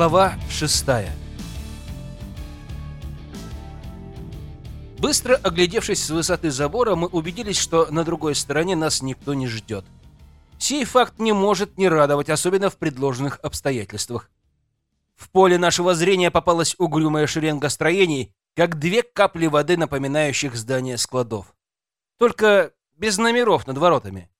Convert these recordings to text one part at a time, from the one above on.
Глава шестая Быстро оглядевшись с высоты забора, мы убедились, что на другой стороне нас никто не ждет. Сей факт не может не радовать, особенно в предложенных обстоятельствах. В поле нашего зрения попалась угрюмая шеренга строений, как две капли воды, напоминающих здания складов. Только без номеров над воротами.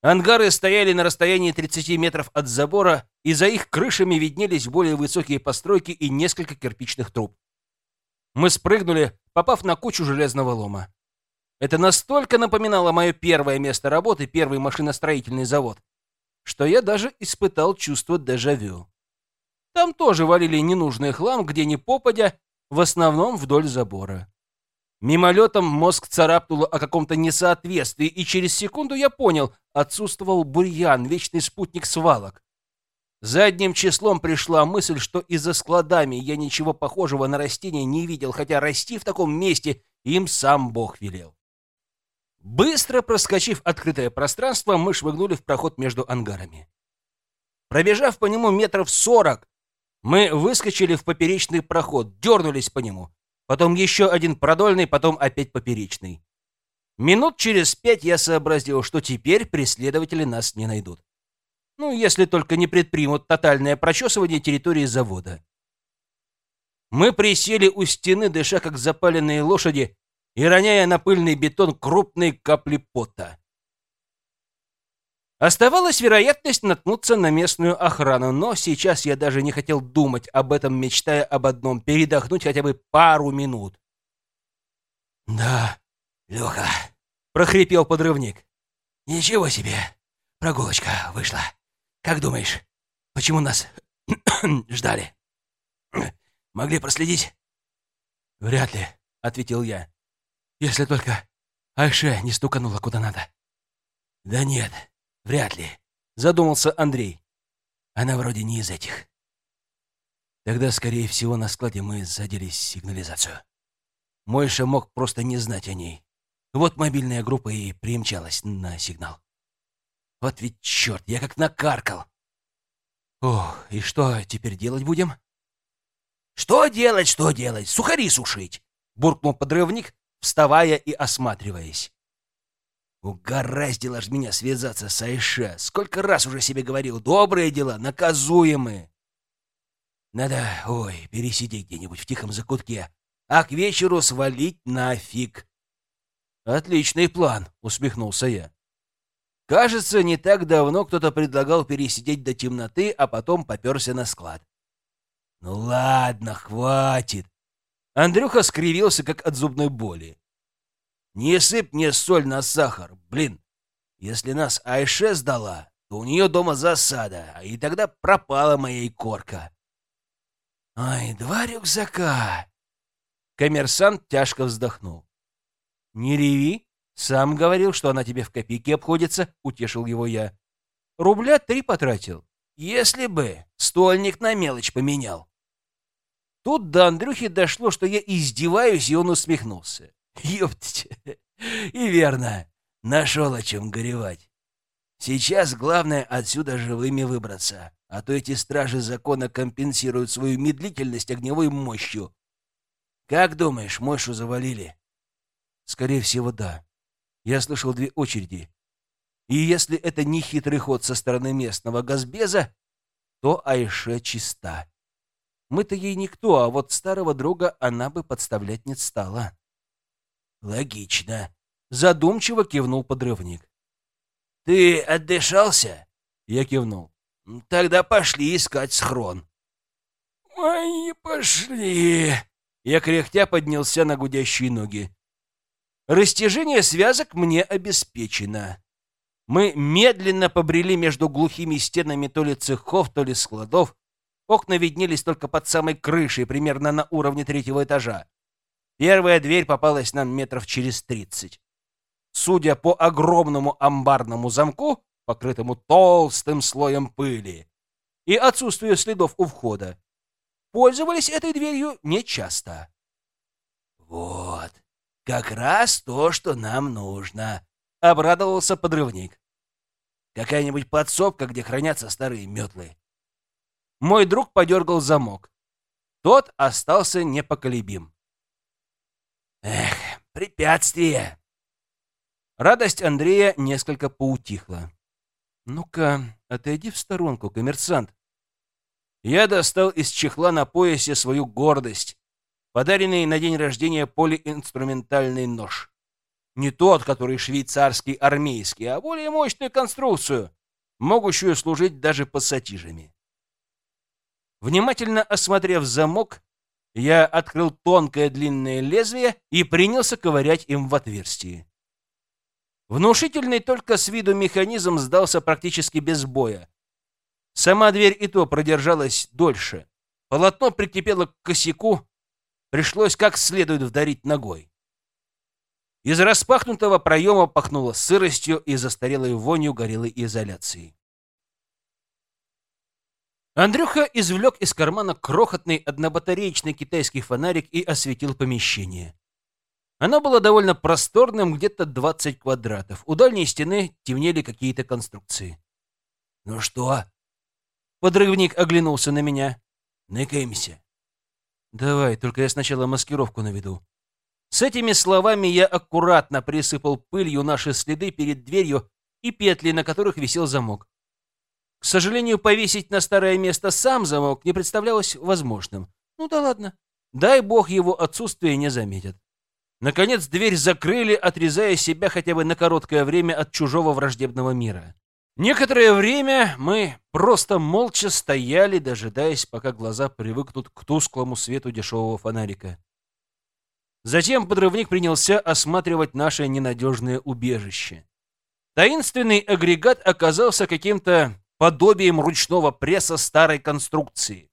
Ангары стояли на расстоянии 30 метров от забора, и за их крышами виднелись более высокие постройки и несколько кирпичных труб. Мы спрыгнули, попав на кучу железного лома. Это настолько напоминало мое первое место работы, первый машиностроительный завод, что я даже испытал чувство дежавю. Там тоже валили ненужный хлам, где ни попадя, в основном вдоль забора. Мимолетом мозг царапнуло о каком-то несоответствии, и через секунду я понял, отсутствовал бурьян, вечный спутник свалок. Задним числом пришла мысль, что и за складами я ничего похожего на растения не видел, хотя расти в таком месте им сам Бог велел. Быстро проскочив открытое пространство, мы швыгнули в проход между ангарами. Пробежав по нему метров сорок, мы выскочили в поперечный проход, дернулись по нему. Потом еще один продольный, потом опять поперечный. Минут через пять я сообразил, что теперь преследователи нас не найдут. Ну, если только не предпримут тотальное прочесывание территории завода. Мы присели у стены, дыша как запаленные лошади, и роняя на пыльный бетон крупные капли пота. Оставалась вероятность наткнуться на местную охрану, но сейчас я даже не хотел думать об этом, мечтая об одном — передохнуть хотя бы пару минут. «Да, Леха», — прохрипел подрывник. «Ничего себе, прогулочка вышла». Как думаешь, почему нас ждали? Могли проследить? Вряд ли, ответил я. Если только Айше не стуканула куда надо. Да нет, вряд ли, задумался Андрей. Она вроде не из этих. Тогда, скорее всего, на складе мы задели сигнализацию. Мойша мог просто не знать о ней. Вот мобильная группа и примчалась на сигнал. Вот ведь черт, я как накаркал. Ох, и что теперь делать будем? Что делать, что делать? Сухари сушить! Буркнул подрывник, вставая и осматриваясь. Угораздило ж меня связаться с Айше. Сколько раз уже себе говорил, добрые дела наказуемые. Надо, ой, пересидеть где-нибудь в тихом закутке, а к вечеру свалить нафиг. Отличный план, усмехнулся я. Кажется, не так давно кто-то предлагал пересидеть до темноты, а потом поперся на склад. «Ну ладно, хватит!» Андрюха скривился, как от зубной боли. «Не сыпь мне соль на сахар, блин! Если нас Айше сдала, то у нее дома засада, и тогда пропала моя икорка». «Ай, два рюкзака!» Коммерсант тяжко вздохнул. «Не реви!» «Сам говорил, что она тебе в копейки обходится», — утешил его я. «Рубля три потратил». «Если бы стольник на мелочь поменял». Тут до Андрюхи дошло, что я издеваюсь, и он усмехнулся. «Ёпть! И верно, нашел о чем горевать. Сейчас главное отсюда живыми выбраться, а то эти стражи закона компенсируют свою медлительность огневой мощью. Как думаешь, Мойшу завалили?» «Скорее всего, да», я слышал две очереди. И если это не хитрый ход со стороны местного газбеза, то Айше чиста. Мы-то ей никто, а вот старого друга она бы подставлять не стала. Логично. Задумчиво кивнул подрывник. Ты отдышался? Я кивнул. Тогда пошли искать схрон. Ой, пошли. Я кряхтя поднялся на гудящие ноги. Растяжение связок мне обеспечено. Мы медленно побрели между глухими стенами то ли цехов, то ли складов. Окна виднелись только под самой крышей, примерно на уровне третьего этажа. Первая дверь попалась нам метров через тридцать. Судя по огромному амбарному замку, покрытому толстым слоем пыли, и отсутствию следов у входа, пользовались этой дверью нечасто. «Вот», как раз то, что нам нужно, — обрадовался подрывник. Какая-нибудь подсобка, где хранятся старые метлы. мой друг подергал замок. Тот остался непоколебим. Эх, препятствие. Радость Андрея несколько поутихла. «Ну-ка, отойди в сторонку, коммерсант». Я достал из чехла на поясе свою гордость, подаренный на день рождения полиинструментальный нож. Не тот, который швейцарский армейский, а более мощную конструкцию, могущую служить даже пассатижами. Внимательно осмотрев замок, я открыл тонкое длинное лезвие и принялся ковырять им в отверстии. Внушительный только с виду механизм сдался практически без боя. Сама дверь и то продержалась дольше. Полотно прикипело к косяку, пришлось как следует вдарить ногой. Из распахнутого проема пахнуло сыростью и застарелой вонью горелой изоляции. Андрюха извлек из кармана крохотный однобатареечный китайский фонарик и осветил помещение. Оно было довольно просторным, где-то 20 квадратов. У дальней стены темнели какие-то конструкции. «Ну что?» Подрывник оглянулся на меня. «Ныкаемся». «Давай, только я сначала маскировку наведу». С этими словами я аккуратно присыпал пылью наши следы перед дверью и петли, на которых висел замок. К сожалению, повесить на старое место сам замок не представлялось возможным. Ну да ладно. Дай бог его отсутствие не заметят. Наконец дверь закрыли, отрезая себя хотя бы на короткое время от чужого враждебного мира. Некоторое время мы просто молча стояли, дожидаясь, пока глаза привыкнут к тусклому свету дешевого фонарика. Затем подрывник принялся осматривать наше ненадежное убежище. Таинственный агрегат оказался каким-то подобием ручного пресса старой конструкции.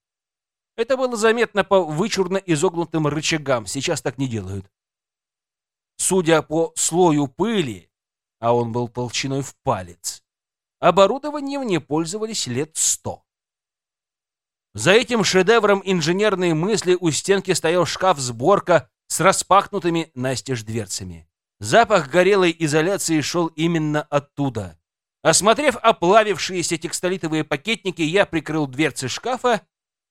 Это было заметно по вычурно изогнутым рычагам, сейчас так не делают. Судя по слою пыли, а он был толщиной в палец, оборудованием не пользовались лет сто. За этим шедевром инженерной мысли у стенки стоял шкаф-сборка с распахнутыми настежь дверцами. Запах горелой изоляции шел именно оттуда. Осмотрев оплавившиеся текстолитовые пакетники, я прикрыл дверцы шкафа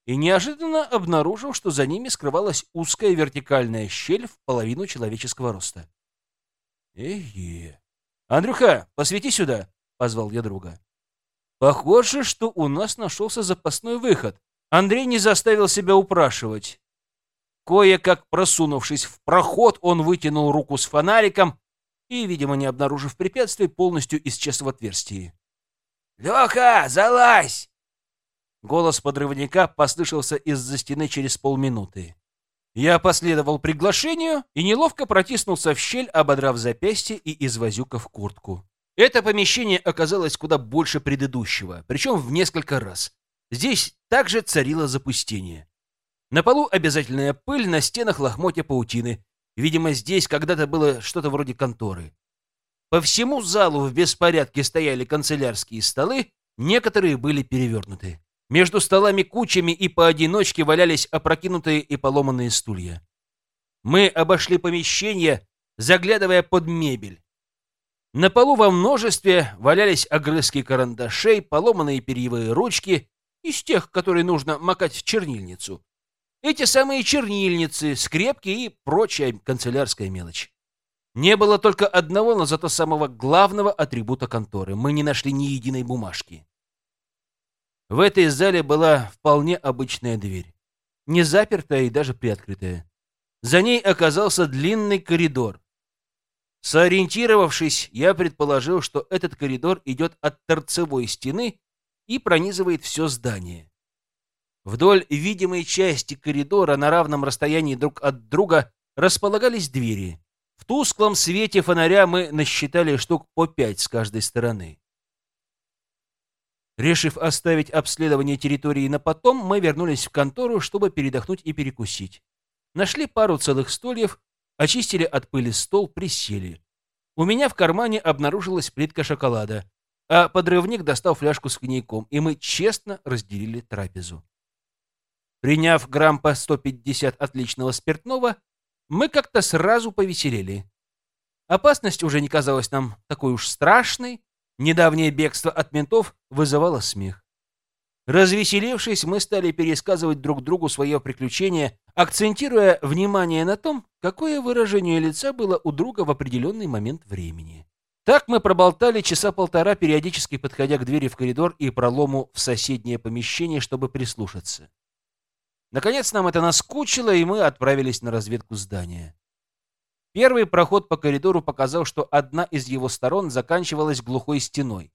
и неожиданно обнаружил, что за ними скрывалась узкая вертикальная щель в половину человеческого роста. «Эге! Андрюха, посвети сюда!» — позвал я друга. «Похоже, что у нас нашелся запасной выход. Андрей не заставил себя упрашивать. Кое-как просунувшись в проход, он вытянул руку с фонариком и, видимо, не обнаружив препятствий, полностью исчез в отверстии. «Леха, залазь!» Голос подрывника послышался из-за стены через полминуты. Я последовал приглашению и неловко протиснулся в щель, ободрав запястье и извозюкав куртку. Это помещение оказалось куда больше предыдущего, причем в несколько раз. Здесь также царило запустение. На полу обязательная пыль, на стенах лохмотья паутины, Видимо, здесь когда-то было что-то вроде конторы. По всему залу в беспорядке стояли канцелярские столы, некоторые были перевернуты. Между столами кучами и поодиночке валялись опрокинутые и поломанные стулья. Мы обошли помещение, заглядывая под мебель. На полу во множестве валялись огрызки карандашей, поломанные перьевые ручки из тех, которые нужно макать в чернильницу, эти самые чернильницы, скрепки и прочая канцелярская мелочь. Не было только одного, но зато самого главного атрибута конторы. Мы не нашли ни единой бумажки. В этой зале была вполне обычная дверь. Не запертая и даже приоткрытая. За ней оказался длинный коридор. Сориентировавшись, я предположил, что этот коридор идет от торцевой стены и пронизывает все здание. Вдоль видимой части коридора на равном расстоянии друг от друга располагались двери. В тусклом свете фонаря мы насчитали штук по пять с каждой стороны. Решив оставить обследование территории на потом, мы вернулись в контору, чтобы передохнуть и перекусить. Нашли пару целых стульев, очистили от пыли стол, присели. У меня в кармане обнаружилась плитка шоколада, а подрывник достал фляжку с коньяком, и мы честно разделили трапезу. Приняв грамм по 150 отличного спиртного, мы как-то сразу повеселели. Опасность уже не казалась нам такой уж страшной, недавнее бегство от ментов вызывало смех. Развеселившись, мы стали пересказывать друг другу свое приключение, акцентируя внимание на том, какое выражение лица было у друга в определенный момент времени. Так мы проболтали часа полтора, периодически подходя к двери в коридор и пролому в соседнее помещение, чтобы прислушаться. Наконец нам это наскучило, и мы отправились на разведку здания. Первый проход по коридору показал, что одна из его сторон заканчивалась глухой стеной.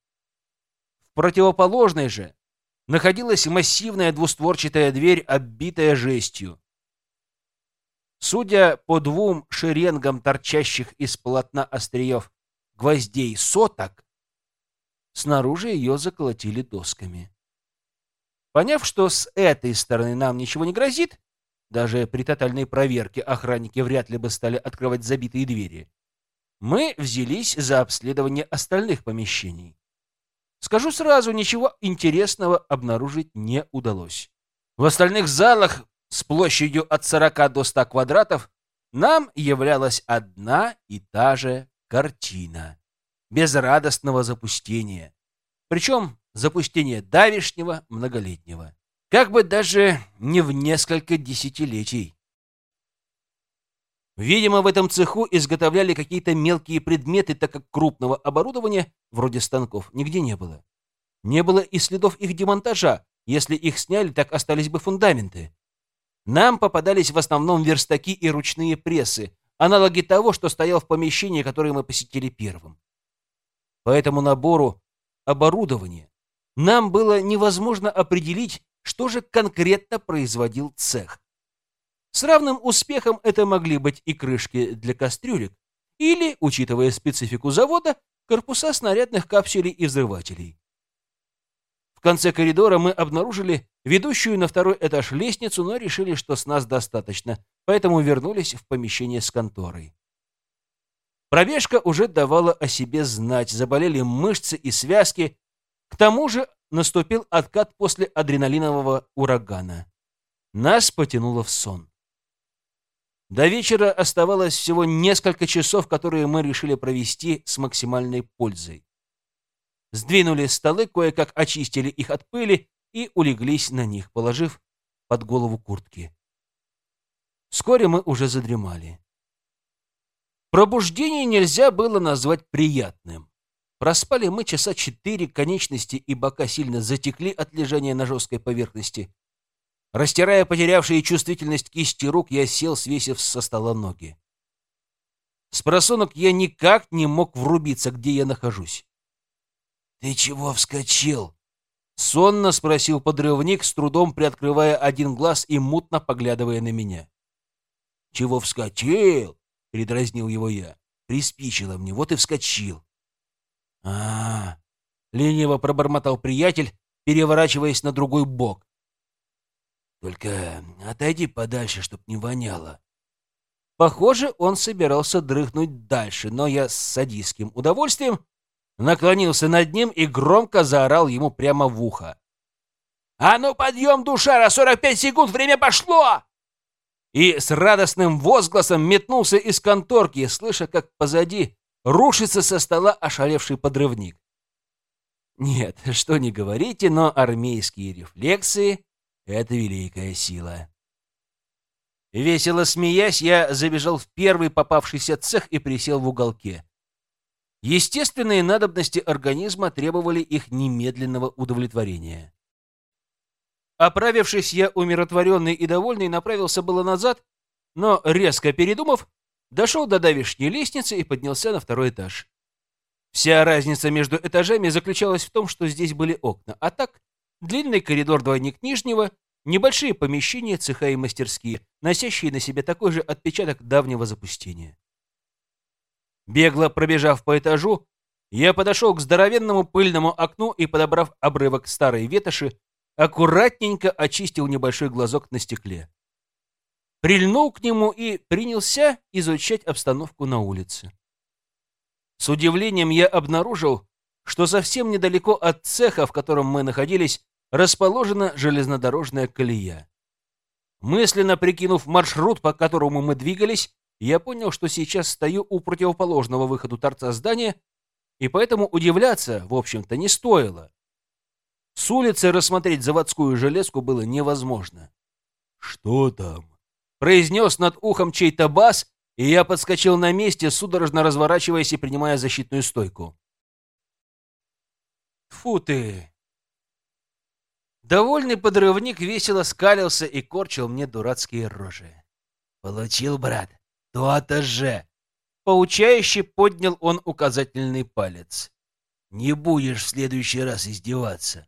В противоположной же находилась массивная двустворчатая дверь, оббитая жестью. Судя по двум шеренгам торчащих из полотна остриев гвоздей соток, снаружи ее заколотили досками. Поняв, что с этой стороны нам ничего не грозит, даже при тотальной проверке охранники вряд ли бы стали открывать забитые двери, мы взялись за обследование остальных помещений. Скажу сразу, ничего интересного обнаружить не удалось. В остальных залах с площадью от 40 до 100 квадратов нам являлась одна и та же картина. Безрадостного запустения. Причем запустения давишнего, многолетнего. Как бы даже не в несколько десятилетий. Видимо, в этом цеху изготовляли какие-то мелкие предметы, так как крупного оборудования, вроде станков, нигде не было. Не было и следов их демонтажа. Если их сняли, так остались бы фундаменты. Нам попадались в основном верстаки и ручные прессы, аналоги того, что стоял в помещении, которое мы посетили первым. По этому набору оборудования нам было невозможно определить, что же конкретно производил цех. С равным успехом это могли быть и крышки для кастрюлек, или, учитывая специфику завода, корпуса снарядных капсулей и взрывателей. В конце коридора мы обнаружили ведущую на второй этаж лестницу, но решили, что с нас достаточно, поэтому вернулись в помещение с конторой. Пробежка уже давала о себе знать, заболели мышцы и связки. К тому же наступил откат после адреналинового урагана. Нас потянуло в сон. До вечера оставалось всего несколько часов, которые мы решили провести с максимальной пользой. Сдвинули столы, кое-как очистили их от пыли и улеглись на них, положив под голову куртки. Вскоре мы уже задремали. Пробуждение нельзя было назвать приятным. Проспали мы часа четыре, конечности и бока сильно затекли от лежания на жесткой поверхности. Растирая потерявшие чувствительность кисти рук, я сел, свесив со стола ноги. С просонок я никак не мог врубиться, где я нахожусь. «Ты чего вскочил?» — сонно спросил подрывник, с трудом приоткрывая один глаз и мутно поглядывая на меня. «Чего вскочил?» — передразнил его я. «Приспичило мне, вот и вскочил». «А-а-а!» — лениво пробормотал приятель, переворачиваясь на другой бок. Только отойди подальше, чтоб не воняло. Похоже, он собирался дрыхнуть дальше, но я с садистским удовольствием наклонился над ним и громко заорал ему прямо в ухо. «А ну, подъем, душара! 45 секунд, время пошло!» И с радостным возгласом метнулся из конторки, слыша, как позади рушится со стола ошалевший подрывник. Нет, что не говорите, но армейские рефлексы это великая сила. Весело смеясь, я забежал в первый попавшийся цех и присел в уголке. Естественные надобности организма требовали их немедленного удовлетворения. Оправившись, я умиротворенный и довольный направился было назад, но, резко передумав, дошел до давишней лестницы и поднялся на второй этаж. Вся разница между этажами заключалась в том, что здесь были окна, а так длинный коридор двойник нижнего Небольшие помещения, цеха и мастерские, носящие на себе такой же отпечаток давнего запустения. Бегло пробежав по этажу, я подошел к здоровенному пыльному окну и, подобрав обрывок старой ветоши, аккуратненько очистил небольшой глазок на стекле. Прильнул к нему и принялся изучать обстановку на улице. С удивлением я обнаружил, что совсем недалеко от цеха, в котором мы находились, расположена железнодорожная колея. Мысленно прикинув маршрут, по которому мы двигались, я понял, что сейчас стою у противоположного выходу торца здания, и поэтому удивляться, в общем-то, не стоило. С улицы рассмотреть заводскую железку было невозможно. «Что там?» — произнес над ухом чей-то бас, и я подскочил на месте, судорожно разворачиваясь и принимая защитную стойку. Фу ты! Довольный подрывник весело скалился и корчил мне дурацкие рожи. «Получил, брат? То-то же!» Поучающе поднял он указательный палец. «Не будешь в следующий раз издеваться.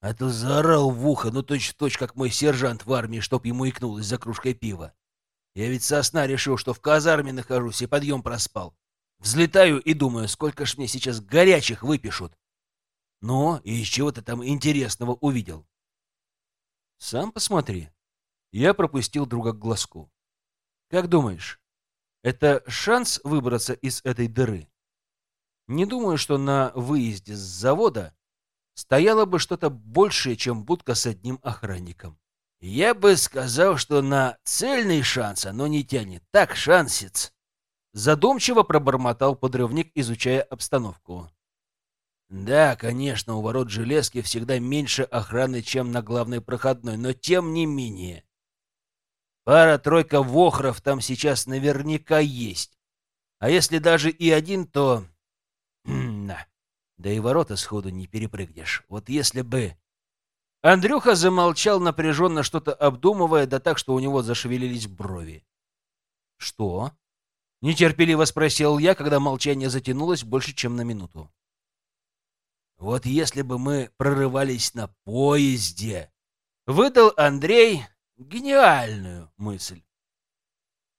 А то заорал в ухо, ну точь-в-точь, как мой сержант в армии, чтоб ему икнулось за кружкой пива. Я ведь со сна решил, что в казарме нахожусь и подъем проспал. Взлетаю и думаю, сколько ж мне сейчас горячих выпишут. Ну, и из чего ты там интересного увидел? Сам посмотри. Я пропустил друга к глазку. Как думаешь, это шанс выбраться из этой дыры? Не думаю, что на выезде с завода стояло бы что-то большее, чем будка с одним охранником. Я бы сказал, что на цельный шанс оно не тянет. Так, шансец. Задумчиво пробормотал подрывник, изучая обстановку. Да, конечно, у ворот железки всегда меньше охраны, чем на главной проходной, но тем не менее. Пара-тройка вохров там сейчас наверняка есть. А если даже и один, то... Да и ворота сходу не перепрыгнешь. Вот если бы... Андрюха замолчал, напряженно что-то обдумывая, да так, что у него зашевелились брови. «Что?» — нетерпеливо спросил я, когда молчание затянулось больше, чем на минуту. «Вот если бы мы прорывались на поезде!» — выдал Андрей гениальную мысль.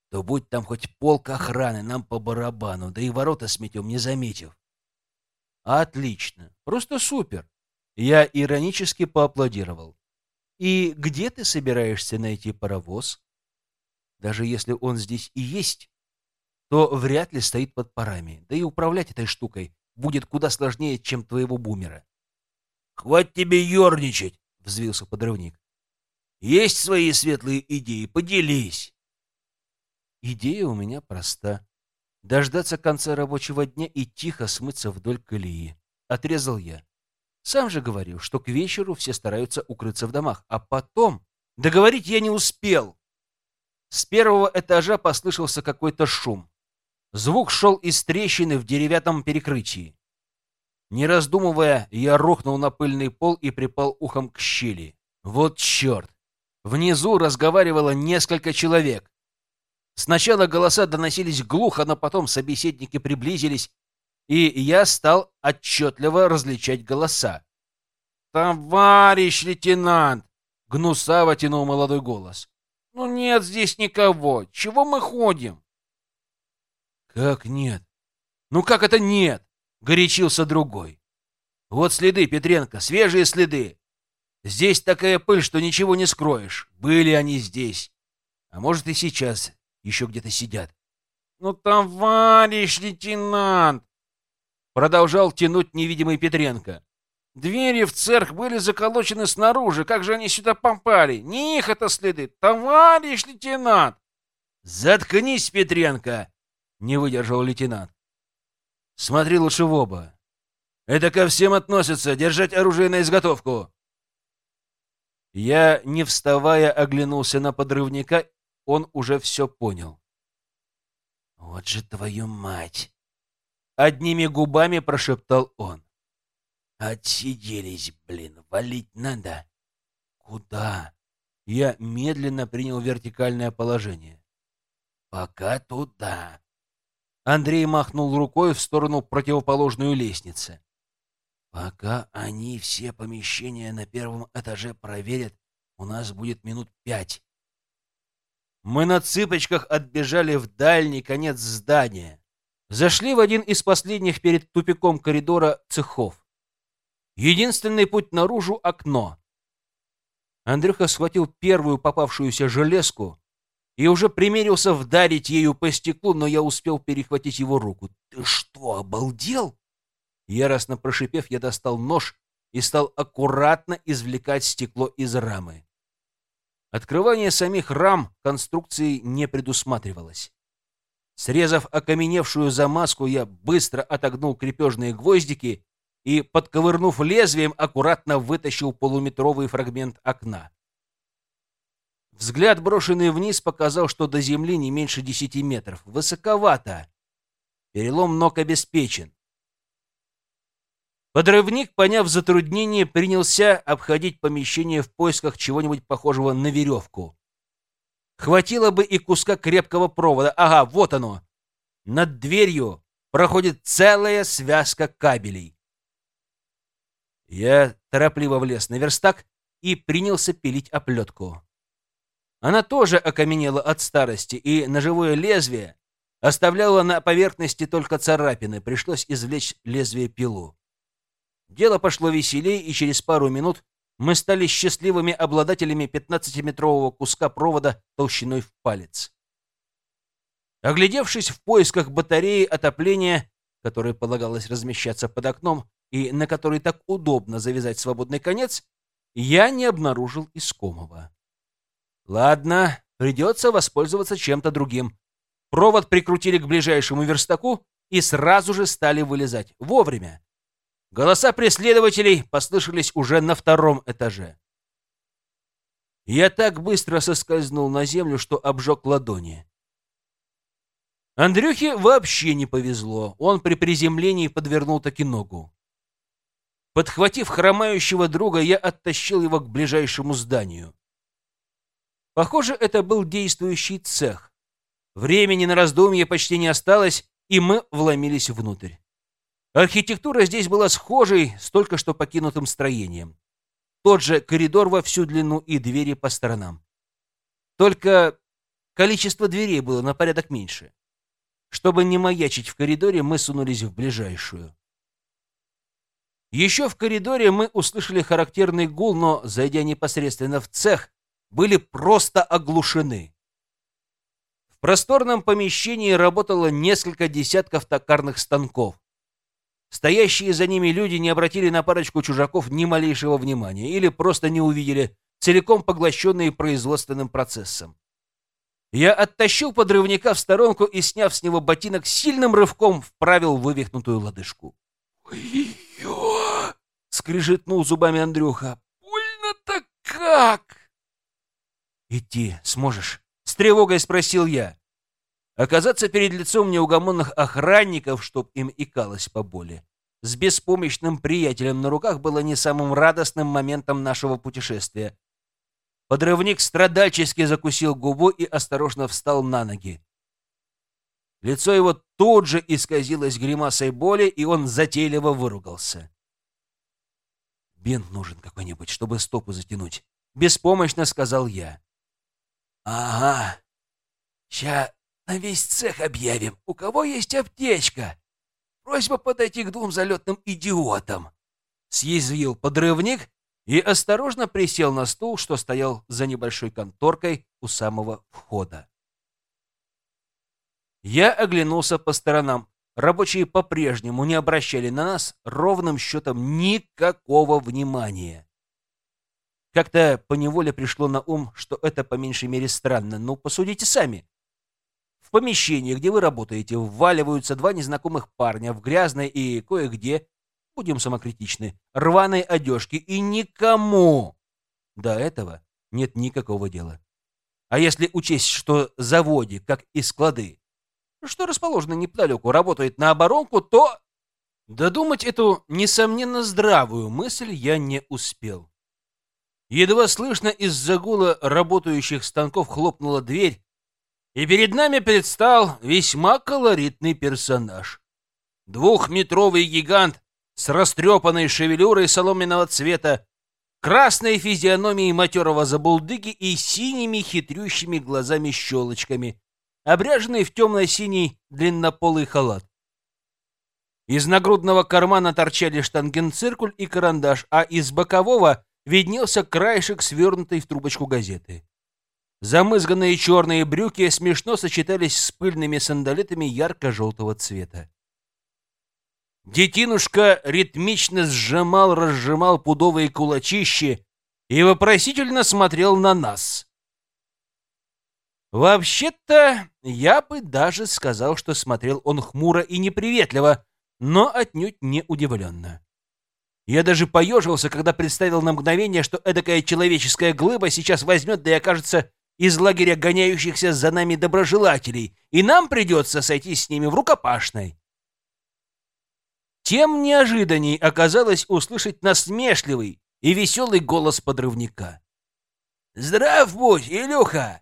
«То будь там хоть полк охраны, нам по барабану, да и ворота сметем, не заметив». «Отлично! Просто супер! Я иронически поаплодировал. «И где ты собираешься найти паровоз? Даже если он здесь и есть, то вряд ли стоит под парами. Да и управлять этой штукой будет куда сложнее, чем твоего бумера». «Хватит тебе ерничать!» — взвился подрывник. «Есть свои светлые идеи, поделись!» Идея у меня проста. Дождаться конца рабочего дня и тихо смыться вдоль колеи. Отрезал я. Сам же говорил, что к вечеру все стараются укрыться в домах, а потом... Договорить я не успел. С первого этажа послышался какой-то шум. Звук шел из трещины в деревянном перекрытии. Не раздумывая, я рухнул на пыльный пол и припал ухом к щели. Вот черт! Внизу разговаривало несколько человек. Сначала голоса доносились глухо, но потом собеседники приблизились, и я стал отчетливо различать голоса. «Товарищ лейтенант!» — гнусаво тянул молодой голос. «Ну нет здесь никого. Чего мы ходим?» «Как нет?» «Ну как это нет?» — горячился другой. «Вот следы, Петренко, свежие следы. Здесь такая пыль, что ничего не скроешь. Были они здесь. А может и сейчас еще где-то сидят». «Ну, товарищ лейтенант!» Продолжал тянуть невидимый Петренко. Двери в церковь были заколочены снаружи. Как же они сюда попали? Не их это следы, товарищ лейтенант! Заткнись, Петренко! Не выдержал лейтенант. Смотри лучше в оба. Это ко всем относится. Держать оружие на изготовку. Я, не вставая, оглянулся на подрывника. Он уже все понял. Вот же твою мать! Одними губами прошептал он. Отсиделись, блин, валить надо. Куда? Я медленно принял вертикальное положение. Пока туда. Андрей махнул рукой в сторону противоположной лестницы. Пока они все помещения на первом этаже проверят, у нас будет минут пять. Мы на цыпочках отбежали в дальний конец здания. Зашли в один из последних перед тупиком коридора цехов. Единственный путь наружу — окно. Андрюха схватил первую попавшуюся железку и уже примерился вдарить ею по стеклу, но я успел перехватить его руку. «Ты что, обалдел?» Яростно прошипев, я достал нож и стал аккуратно извлекать стекло из рамы. Открывание самих рам конструкции не предусматривалось. Срезав окаменевшую замазку, я быстро отогнул крепежные гвоздики и, подковырнув лезвием, аккуратно вытащил полуметровый фрагмент окна. Взгляд, брошенный вниз, показал, что до земли не меньше десяти метров. Высоковато. Перелом ног обеспечен. Подрывник, поняв затруднение, принялся обходить помещение в поисках чего-нибудь похожего на веревку. Хватило бы и куска крепкого провода. Ага, вот оно. Над дверью проходит целая связка кабелей. Я торопливо влез на верстак и принялся пилить оплетку. Она тоже окаменела от старости, и ножевое лезвие оставляло на поверхности только царапины. Пришлось извлечь лезвие пилу. Дело пошло веселее, и через пару минут мы стали счастливыми обладателями 15-метрового куска провода толщиной в палец. Оглядевшись в поисках батареи отопления, которая полагалось размещаться под окном и на которой так удобно завязать свободный конец, я не обнаружил искомого. Ладно, придется воспользоваться чем-то другим. Провод прикрутили к ближайшему верстаку и сразу же стали вылезать. Вовремя. Голоса преследователей послышались уже на втором этаже. Я так быстро соскользнул на землю, что обжег ладони. Андрюхе вообще не повезло. Он при приземлении подвернул таки ногу. Подхватив хромающего друга, я оттащил его к ближайшему зданию. Похоже, это был действующий цех. Времени на раздумье почти не осталось, и мы вломились внутрь. Архитектура здесь была схожей с только что покинутым строением. Тот же коридор во всю длину и двери по сторонам. Только количество дверей было на порядок меньше. Чтобы не маячить в коридоре, мы сунулись в ближайшую. Еще в коридоре мы услышали характерный гул, но, зайдя непосредственно в цех, были просто оглушены. В просторном помещении работало несколько десятков токарных станков. Стоящие за ними люди не обратили на парочку чужаков ни малейшего внимания или просто не увидели, целиком поглощенные производственным процессом. Я оттащил подрывника в сторонку и, сняв с него ботинок, сильным рывком вправил вывихнутую лодыжку. «Ой-ё!» — скрижетнул зубами Андрюха. «Больно-то как!» «Идти сможешь?» — с тревогой спросил я. Оказаться перед лицом неугомонных охранников, чтоб им икалось по боли, с беспомощным приятелем на руках было не самым радостным моментом нашего путешествия. Подрывник страдальчески закусил губу и осторожно встал на ноги. Лицо его тут же исказилось гримасой боли, и он затейливо выругался. «Бинт нужен какой-нибудь, чтобы стопу затянуть», — беспомощно сказал я. «Ага. Ща на весь цех объявим. У кого есть аптечка? Просьба подойти к двум залетным идиотам!» Съязвил подрывник и осторожно присел на стул, что стоял за небольшой конторкой у самого входа. Я оглянулся по сторонам. Рабочие по-прежнему не обращали на нас ровным счетом никакого внимания. Как-то поневоле пришло на ум, что это по меньшей мере странно. Ну, посудите сами. В помещении, где вы работаете, вваливаются два незнакомых парня в грязной и кое-где, будем самокритичны, рваной одежке, и никому до этого нет никакого дела. А если учесть, что заводе, как и склады, что расположены неподалеку, работает на оборонку, то... Додумать эту, несомненно, здравую мысль я не успел. Едва слышно из-за гула работающих станков хлопнула дверь, и перед нами предстал весьма колоритный персонаж. Двухметровый гигант с растрепанной шевелюрой соломенного цвета, красной физиономией матерого забулдыги и синими хитрющими глазами-щелочками, обряженный в темно-синий длиннополый халат. Из нагрудного кармана торчали штангенциркуль и карандаш, а из бокового виднелся краешек, свернутой в трубочку газеты. Замызганные черные брюки смешно сочетались с пыльными сандалетами ярко-желтого цвета. Детинушка ритмично сжимал-разжимал пудовые кулачищи и вопросительно смотрел на нас. Вообще-то, я бы даже сказал, что смотрел он хмуро и неприветливо, но отнюдь не удивленно. Я даже поежился, когда представил на мгновение, что эдакая человеческая глыба сейчас возьмет да и окажется из лагеря гоняющихся за нами доброжелателей, и нам придется сойти с ними в рукопашной. Тем неожиданней оказалось услышать насмешливый и веселый голос подрывника. «Здрав будь, Илюха!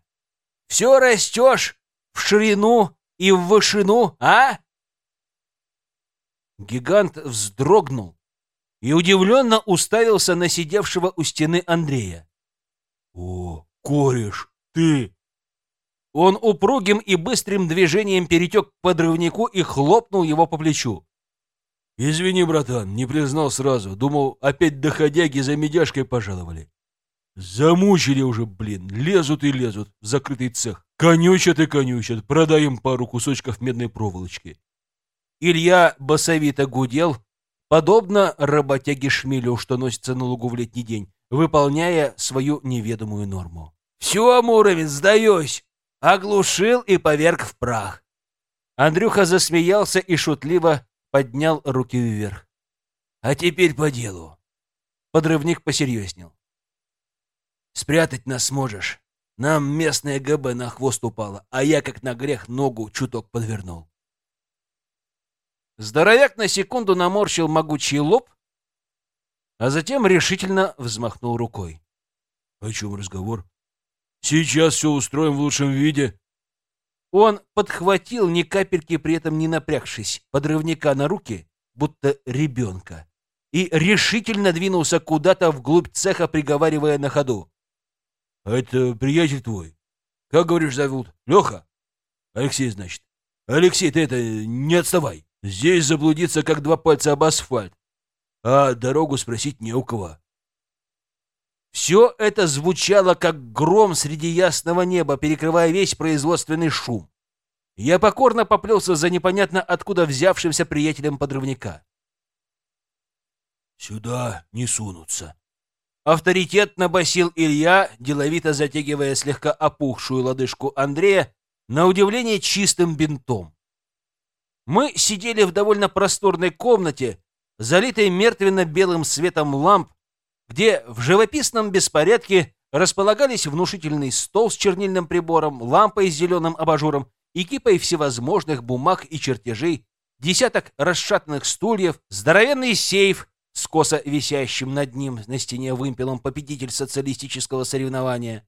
Все растешь в ширину и в вышину, а?» Гигант вздрогнул и удивленно уставился на сидевшего у стены Андрея. «О, кореш, ты!» Он упругим и быстрым движением перетек к подрывнику и хлопнул его по плечу. «Извини, братан, не признал сразу. Думал, опять доходяги за медяшкой пожаловали. Замучили уже, блин, лезут и лезут в закрытый цех. Конючат и конючат, продай им пару кусочков медной проволочки». Илья басовито гудел, подобно работяге Шмелю, что носится на лугу в летний день, выполняя свою неведомую норму. «Все, Муромец, сдаюсь!» Оглушил и поверг в прах. Андрюха засмеялся и шутливо поднял руки вверх. «А теперь по делу». Подрывник посерьезнел. «Спрятать нас сможешь. Нам местная ГБ на хвост упала, а я, как на грех, ногу чуток подвернул». Здоровяк на секунду наморщил могучий лоб, а затем решительно взмахнул рукой. «О чем разговор?» Сейчас все устроим в лучшем виде. Он подхватил, ни капельки при этом не напрягшись, подрывника на руки, будто ребенка, и решительно двинулся куда-то вглубь цеха, приговаривая на ходу. — это приятель твой? Как, говоришь, зовут? Леха? Алексей, значит. Алексей, ты это, не отставай. Здесь заблудиться, как два пальца об асфальт. А дорогу спросить не у кого. Все это звучало, как гром среди ясного неба, перекрывая весь производственный шум. Я покорно поплелся за непонятно откуда взявшимся приятелем подрывника. «Сюда не сунутся», — авторитетно басил Илья, деловито затягивая слегка опухшую лодыжку Андрея, на удивление чистым бинтом. Мы сидели в довольно просторной комнате, залитой мертвенно-белым светом ламп, где в живописном беспорядке располагались внушительный стол с чернильным прибором, лампой с зеленым абажуром и кипой всевозможных бумаг и чертежей, десяток расшатанных стульев, здоровенный сейф с косо висящим над ним на стене вымпелом победитель социалистического соревнования.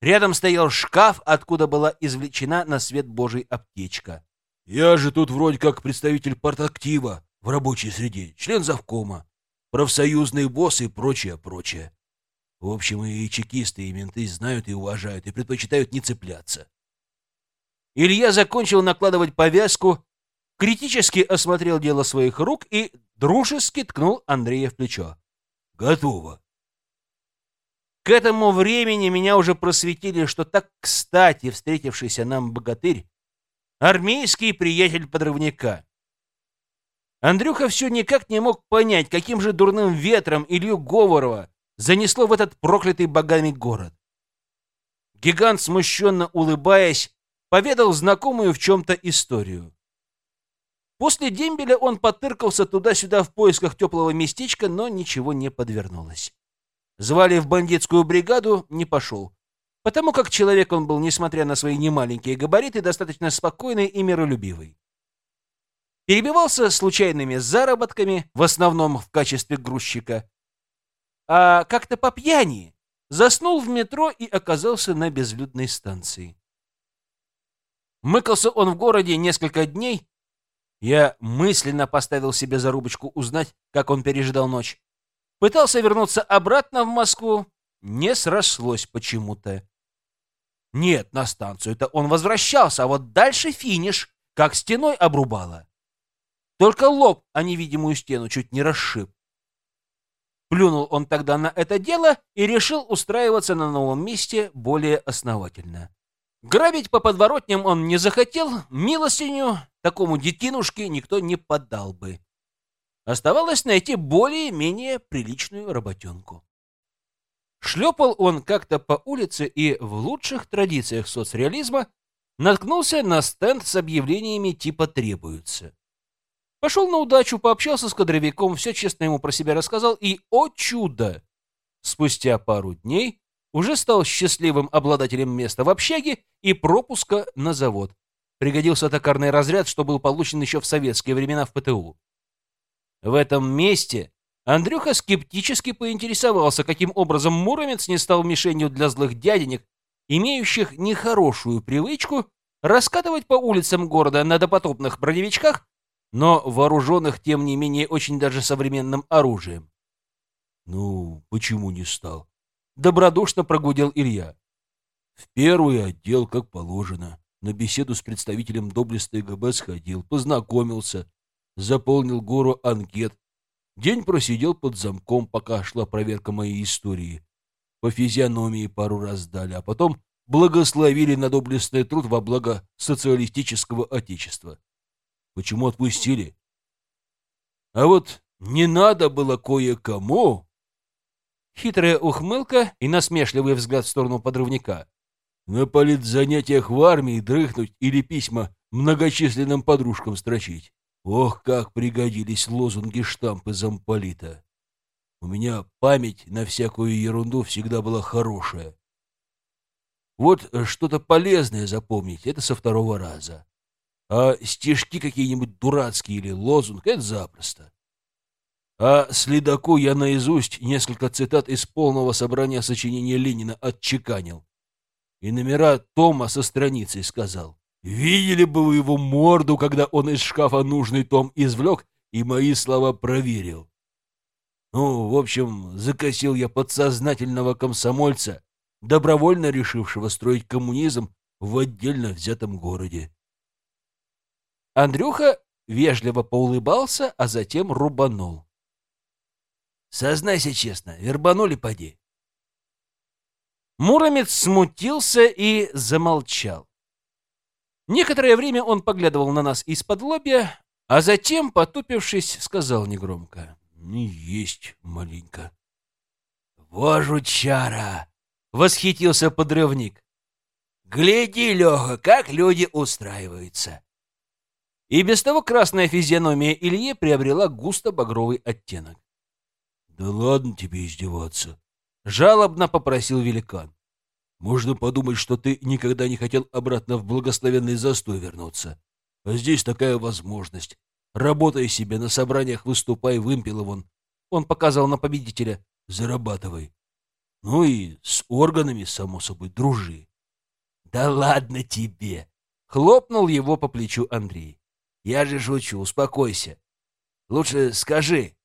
Рядом стоял шкаф, откуда была извлечена на свет Божий аптечка. «Я же тут вроде как представитель партактива в рабочей среде, член завкома профсоюзный босс и прочее, прочее. В общем, и чекисты, и менты знают и уважают, и предпочитают не цепляться. Илья закончил накладывать повязку, критически осмотрел дело своих рук и дружески ткнул Андрея в плечо. «Готово». К этому времени меня уже просветили, что так кстати встретившийся нам богатырь — армейский приятель подрывника. Андрюха все никак не мог понять, каким же дурным ветром Илью Говорова занесло в этот проклятый богами город. Гигант, смущенно улыбаясь, поведал знакомую в чем-то историю. После дембеля он потыркался туда-сюда в поисках теплого местечка, но ничего не подвернулось. Звали в бандитскую бригаду, не пошел. Потому как человек он был, несмотря на свои немаленькие габариты, достаточно спокойный и миролюбивый перебивался случайными заработками, в основном в качестве грузчика, а как-то по пьяни заснул в метро и оказался на безлюдной станции. Мыкался он в городе несколько дней. Я мысленно поставил себе зарубочку узнать, как он пережидал ночь. Пытался вернуться обратно в Москву. Не срослось почему-то. Нет, на станцию-то он возвращался, а вот дальше финиш, как стеной обрубало. Только лоб, а невидимую стену чуть не расшиб. Плюнул он тогда на это дело и решил устраиваться на новом месте более основательно. Грабить по подворотням он не захотел, милостиню такому детинушке никто не подал бы. Оставалось найти более-менее приличную работенку. Шлепал он как-то по улице и в лучших традициях соцреализма наткнулся на стенд с объявлениями типа «требуются». Пошел на удачу, пообщался с кадровиком, все честно ему про себя рассказал, и, о чудо! Спустя пару дней уже стал счастливым обладателем места в общаге и пропуска на завод. Пригодился токарный разряд, что был получен еще в советские времена в ПТУ. В этом месте Андрюха скептически поинтересовался, каким образом Муромец не стал мишенью для злых дяденек, имеющих нехорошую привычку раскатывать по улицам города на допотопных броневичках но вооруженных, тем не менее, очень даже современным оружием. «Ну, почему не стал?» — добродушно прогудел Илья. «В первый отдел, как положено. На беседу с представителем доблестной ГБ сходил, познакомился, заполнил гору анкет. День просидел под замком, пока шла проверка моей истории. По физиономии пару раз дали, а потом благословили на доблестный труд во благо социалистического отечества. Почему отпустили? А вот не надо было кое-кому. Хитрая ухмылка и насмешливый взгляд в сторону подрывника. На политзанятиях в армии дрыхнуть или письма многочисленным подружкам строчить. Ох, как пригодились лозунги-штампы замполита. У меня память на всякую ерунду всегда была хорошая. Вот что-то полезное запомнить — это со второго раза. А стишки какие-нибудь дурацкие или лозунг — это запросто. А следаку я наизусть несколько цитат из полного собрания сочинения Ленина отчеканил. И номера тома со страницей сказал. Видели бы вы его морду, когда он из шкафа нужный том извлек и мои слова проверил. Ну, в общем, закосил я подсознательного комсомольца, добровольно решившего строить коммунизм в отдельно взятом городе. Андрюха вежливо поулыбался, а затем рубанул. «Сознайся честно, вербанули поди». Муромец смутился и замолчал. Некоторое время он поглядывал на нас из-под лобья, а затем, потупившись, сказал негромко. «Не есть маленько». «Вожучара!» — восхитился подрывник. «Гляди, Леха, как люди устраиваются. И без того красная физиономия Илье приобрела густо-багровый оттенок. «Да ладно тебе издеваться!» — жалобно попросил великан. «Можно подумать, что ты никогда не хотел обратно в благословенный застой вернуться. А здесь такая возможность. Работай себе, на собраниях выступай, вымпела вон». Он показал на победителя. «Зарабатывай. Ну и с органами, само собой, дружи». «Да ладно тебе!» — хлопнул его по плечу Андрей. Я же шучу, успокойся. Лучше скажи,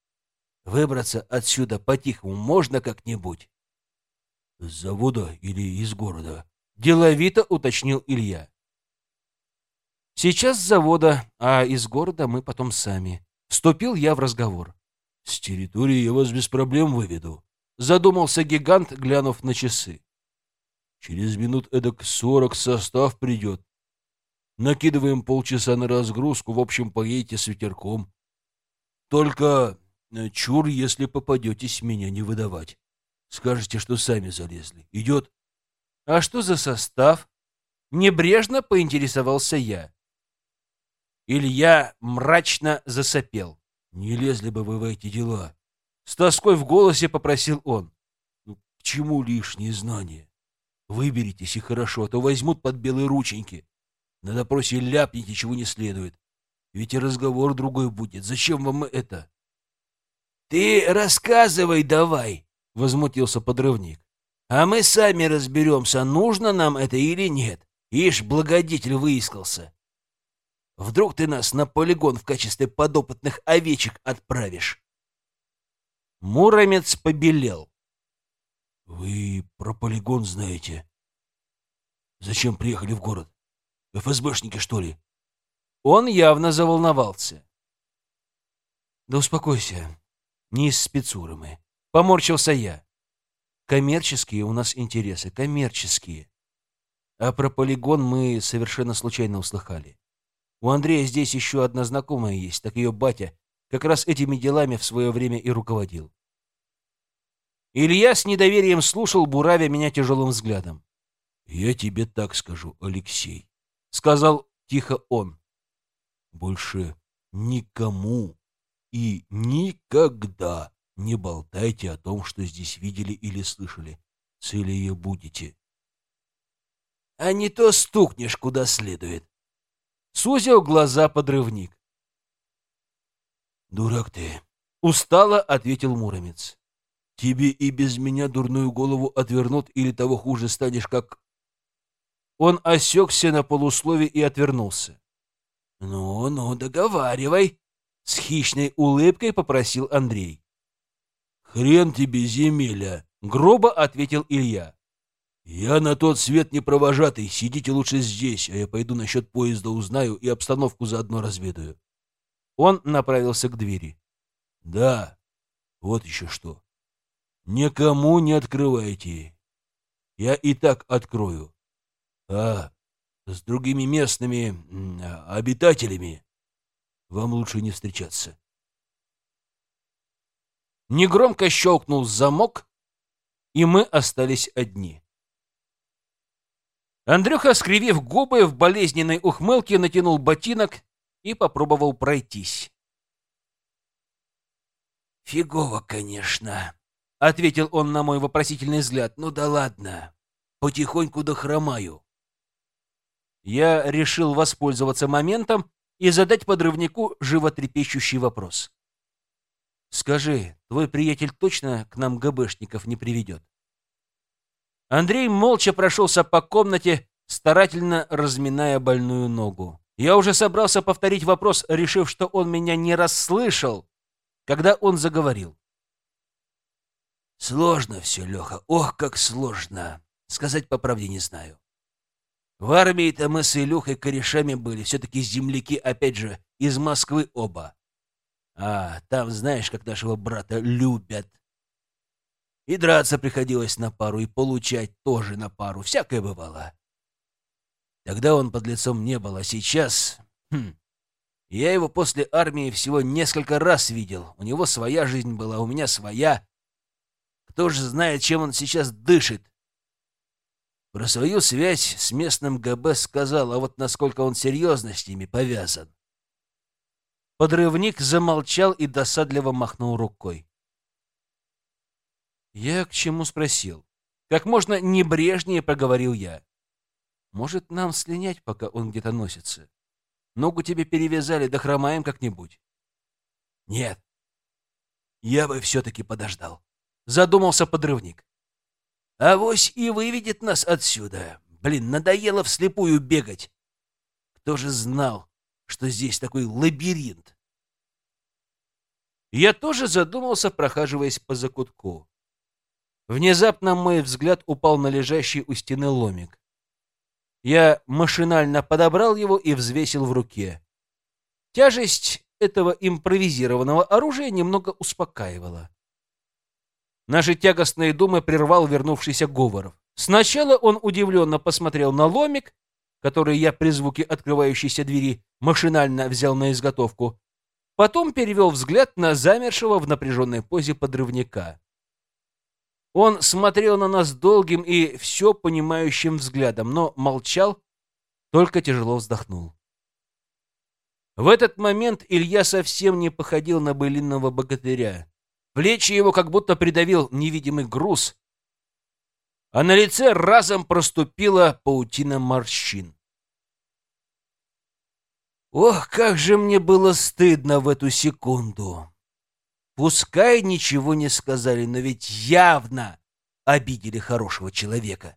выбраться отсюда по-тихому можно как-нибудь? С завода или из города? Деловито уточнил Илья. Сейчас с завода, а из города мы потом сами. Вступил я в разговор. С территории я вас без проблем выведу. Задумался гигант, глянув на часы. Через минут эдак сорок состав придет. Накидываем полчаса на разгрузку, в общем, поедете с ветерком. Только э, чур, если попадетесь, меня не выдавать. Скажете, что сами залезли. Идет? А что за состав? Небрежно поинтересовался я. Илья мрачно засопел. Не лезли бы вы в эти дела. С тоской в голосе попросил он. Ну, к чему лишние знания? Выберитесь и хорошо, а то возьмут под белые рученьки. На допросе ляпните, чего не следует. Ведь и разговор другой будет. Зачем вам это? — Ты рассказывай давай, — возмутился подрывник. — А мы сами разберемся, нужно нам это или нет. Ишь, благодетель выискался. Вдруг ты нас на полигон в качестве подопытных овечек отправишь? Муромец побелел. — Вы про полигон знаете? Зачем приехали в город? ФСБшники, что ли?» Он явно заволновался. «Да успокойся. Не из спецуры мы». Поморщился я. «Коммерческие у нас интересы, коммерческие. А про полигон мы совершенно случайно услыхали. У Андрея здесь еще одна знакомая есть, так ее батя как раз этими делами в свое время и руководил. Илья с недоверием слушал, буравя меня тяжелым взглядом. «Я тебе так скажу, Алексей. — сказал тихо он. «Больше никому и никогда не болтайте о том, что здесь видели или слышали. Целее будете. А не то стукнешь куда следует. Сузил глаза подрывник. Дурак ты. Устало ответил Муромец. Тебе и без меня дурную голову отвернут или того хуже станешь, как... Он осекся на полуслове и отвернулся. «Ну-ну, договаривай!» — с хищной улыбкой попросил Андрей. «Хрен тебе, земеля!» — грубо ответил Илья. «Я на тот свет не провожатый, сидите лучше здесь, а я пойду насчет поезда узнаю и обстановку заодно разведаю». Он направился к двери. «Да, вот еще что. Никому не открывайте. Я и так открою. А с другими местными обитателями вам лучше не встречаться. Негромко щелкнул замок, и мы остались одни. Андрюха, скривив губы в болезненной ухмылке, натянул ботинок и попробовал пройтись. «Фигово, конечно», — ответил он на мой вопросительный взгляд. «Ну да ладно, потихоньку дохромаю». Я решил воспользоваться моментом и задать подрывнику животрепещущий вопрос. «Скажи, твой приятель точно к нам ГБшников не приведет?» Андрей молча прошелся по комнате, старательно разминая больную ногу. Я уже собрался повторить вопрос, решив, что он меня не расслышал, когда он заговорил. «Сложно все, Леха, ох, как сложно. Сказать по правде не знаю. В армии-то мы с Илюхой корешами были, все-таки земляки, опять же, из Москвы оба. А там знаешь, как нашего брата любят. И драться приходилось на пару, и получать тоже на пару. Всякое бывало. Тогда он под лицом не был, а сейчас... Хм, я его после армии всего несколько раз видел. У него своя жизнь была, у меня своя. Кто же знает, чем он сейчас дышит? Про свою связь с местным ГБ сказал, а вот насколько он серьезно с ними повязан. Подрывник замолчал и досадливо махнул рукой. Я к чему спросил? Как можно небрежнее проговорил я. Может, нам слинять, пока он где-то носится? Ногу тебе перевязали, да хромаем как-нибудь. Нет, я бы все-таки подождал. Задумался подрывник. Авось и выведет нас отсюда. Блин, надоело вслепую бегать. Кто же знал, что здесь такой лабиринт? Я тоже задумался, прохаживаясь по закутку. Внезапно мой взгляд упал на лежащий у стены ломик. Я машинально подобрал его и взвесил в руке. Тяжесть этого импровизированного оружия немного успокаивала. Наши тягостные думы прервал вернувшийся Говоров. Сначала он удивленно посмотрел на ломик, который я при звуке открывающейся двери машинально взял на изготовку, потом перевел взгляд на замершего в напряженной позе подрывника. Он смотрел на нас долгим и все понимающим взглядом, но молчал, только тяжело вздохнул. В этот момент Илья совсем не походил на былинного богатыря. Плечи его как будто придавил невидимый груз, а на лице разом проступила паутина морщин. Ох, как же мне было стыдно в эту секунду! Пускай ничего не сказали, но ведь явно обидели хорошего человека.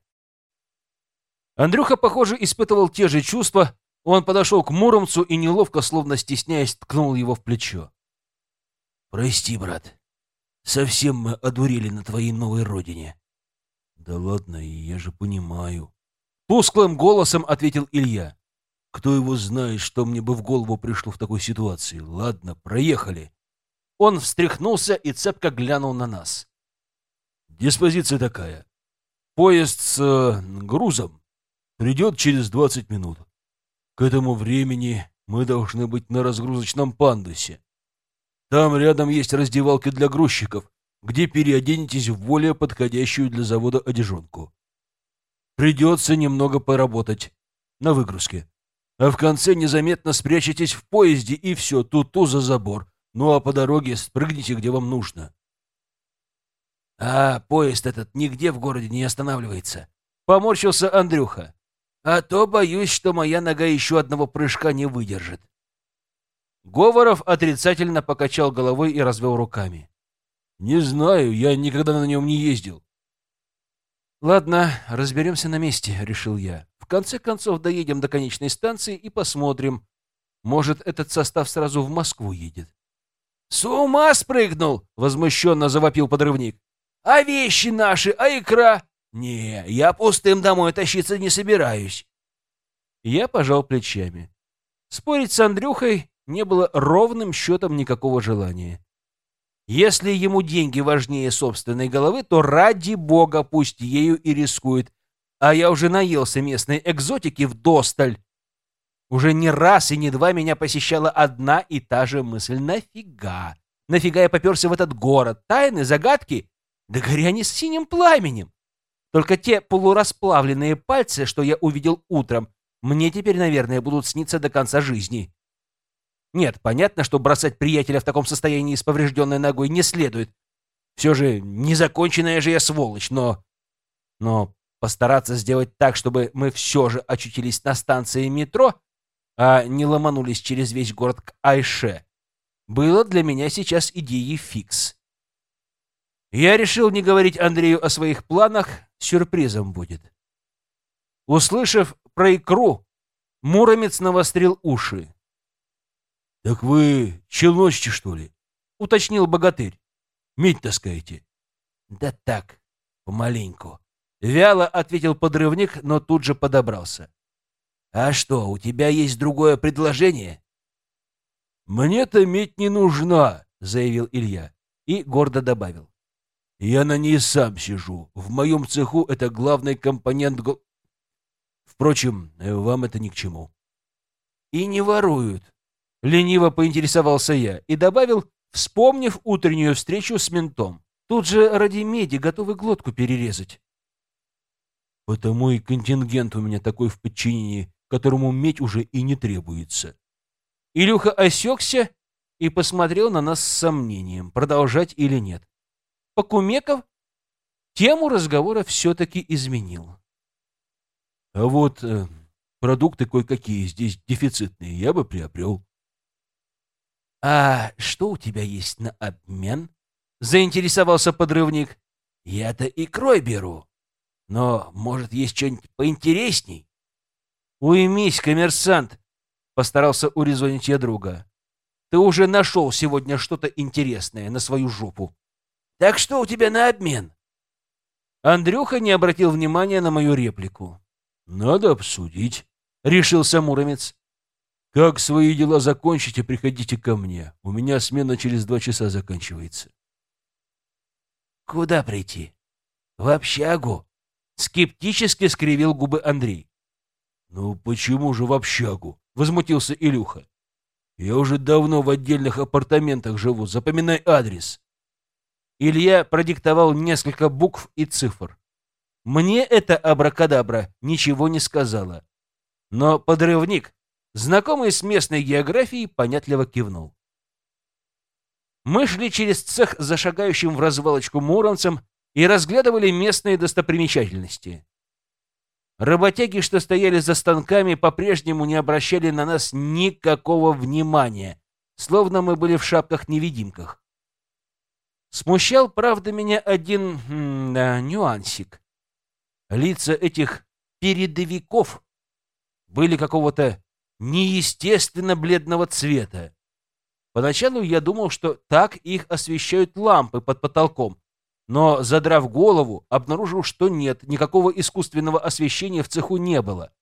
Андрюха, похоже, испытывал те же чувства. Он подошел к Муромцу и неловко, словно стесняясь, ткнул его в плечо. «Прости, брат. Совсем мы одурели на твоей новой родине». «Да ладно, я же понимаю». Тусклым голосом ответил Илья. «Кто его знает, что мне бы в голову пришло в такой ситуации? Ладно, проехали». Он встряхнулся и цепко глянул на нас. «Диспозиция такая. Поезд с э, грузом придет через 20 минут. К этому времени мы должны быть на разгрузочном пандусе. Там рядом есть раздевалки для грузчиков, где переоденетесь в более подходящую для завода одежонку. Придется немного поработать на выгрузке. а в конце незаметно спрячетесь в поезде, и все, тут-ту за забор. Ну а по дороге спрыгните, где вам нужно. А поезд этот нигде в городе не останавливается. Поморщился Андрюха. А то боюсь, что моя нога еще одного прыжка не выдержит. Говоров отрицательно покачал головой и развел руками. «Не знаю, я никогда на нем не ездил». «Ладно, разберемся на месте», — решил я. «В конце концов доедем до конечной станции и посмотрим. Может, этот состав сразу в Москву едет». «С ума спрыгнул!» — возмущенно завопил подрывник. «А вещи наши, а икра?» «Не, я пустым домой тащиться не собираюсь». Я пожал плечами. Спорить с Андрюхой не было ровным счетом никакого желания. Если ему деньги важнее собственной головы, то ради бога пусть ею и рискует. А я уже наелся местной экзотики в досталь. Уже не раз и не два меня посещала одна и та же мысль. Нафига? Нафига я поперся в этот город? Тайны, загадки? Да горя они с синим пламенем. Только те полурасплавленные пальцы, что я увидел утром, мне теперь, наверное, будут сниться до конца жизни. Нет, понятно, что бросать приятеля в таком состоянии с поврежденной ногой не следует. Все же незаконченная же я сволочь, но... Но постараться сделать так, чтобы мы все же очутились на станции метро, а не ломанулись через весь город к Айше, было для меня сейчас идеей фикс. Я решил не говорить Андрею о своих планах, сюрпризом будет. Услышав про икру, Муромец навострил уши. «Так вы челночите, что ли?» — уточнил богатырь. «Медь таскаете?» «Да так, помаленьку». Вяло ответил подрывник, но тут же подобрался. «А что, у тебя есть другое предложение?» «Мне-то медь не нужна», — заявил Илья и гордо добавил. «Я на ней сам сижу. В моем цеху это главный компонент го...» Впрочем, вам это ни к чему. «И не воруют», Лениво поинтересовался я и добавил, вспомнив утреннюю встречу с ментом. Тут же ради меди готовы глотку перерезать. Потому и контингент у меня такой в подчинении, которому медь уже и не требуется. Илюха осекся и посмотрел на нас с сомнением, продолжать или нет. Покумеков тему разговора все-таки изменил. А вот э, продукты кое-какие здесь дефицитные я бы приобрел. «А что у тебя есть на обмен?» — заинтересовался подрывник. «Я-то икрой беру. Но, может, есть что-нибудь поинтересней?» «Уймись, коммерсант!» — постарался урезонить я друга. «Ты уже нашел сегодня что-то интересное на свою жопу». «Так что у тебя на обмен?» Андрюха не обратил внимания на мою реплику. «Надо обсудить», — решился Муромец. Как свои дела закончите, приходите ко мне. У меня смена через два часа заканчивается. Куда прийти? В общагу? Скептически скривил губы Андрей. Ну почему же в общагу? Возмутился Илюха. Я уже давно в отдельных апартаментах живу. Запоминай адрес. Илья продиктовал несколько букв и цифр. Мне это абракадабра ничего не сказала. Но подрывник Знакомый с местной географией понятливо кивнул. Мы шли через цех за шагающим в развалочку муромцем и разглядывали местные достопримечательности. Работяги, что стояли за станками, по-прежнему не обращали на нас никакого внимания, словно мы были в шапках-невидимках. Смущал, правда, меня один м нюансик. Лица этих передовиков были какого-то неестественно бледного цвета. Поначалу я думал, что так их освещают лампы под потолком, но, задрав голову, обнаружил, что нет, никакого искусственного освещения в цеху не было.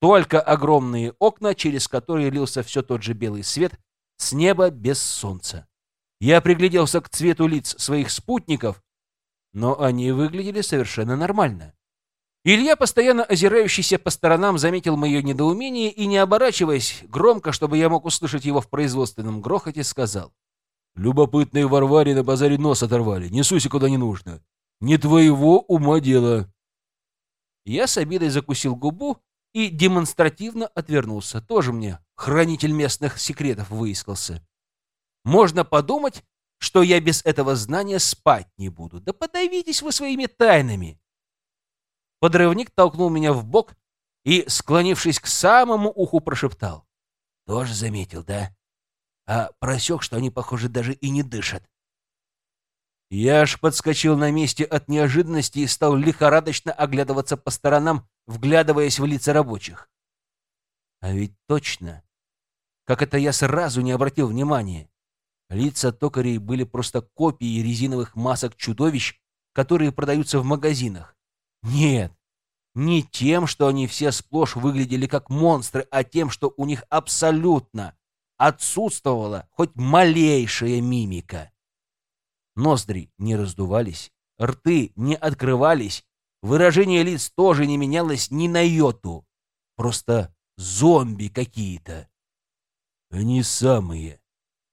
Только огромные окна, через которые лился все тот же белый свет, с неба без солнца. Я пригляделся к цвету лиц своих спутников, но они выглядели совершенно нормально. Илья, постоянно озирающийся по сторонам, заметил мое недоумение и, не оборачиваясь, громко, чтобы я мог услышать его в производственном грохоте, сказал. «Любопытные Варваре на базаре нос оторвали. Не суйся куда не нужно. Не твоего ума дело». Я с обидой закусил губу и демонстративно отвернулся. Тоже мне хранитель местных секретов выискался. Можно подумать, что я без этого знания спать не буду. Да подавитесь вы своими тайнами. Подрывник толкнул меня в бок и, склонившись к самому уху, прошептал. Тоже заметил, да? А просек, что они, похоже, даже и не дышат. Я аж подскочил на месте от неожиданности и стал лихорадочно оглядываться по сторонам, вглядываясь в лица рабочих. А ведь точно, как это я сразу не обратил внимания. Лица токарей были просто копией резиновых масок чудовищ, которые продаются в магазинах. Нет, не тем, что они все сплошь выглядели как монстры, а тем, что у них абсолютно отсутствовала хоть малейшая мимика. Ноздри не раздувались, рты не открывались, выражение лиц тоже не менялось ни на йоту. Просто зомби какие-то. Они самые.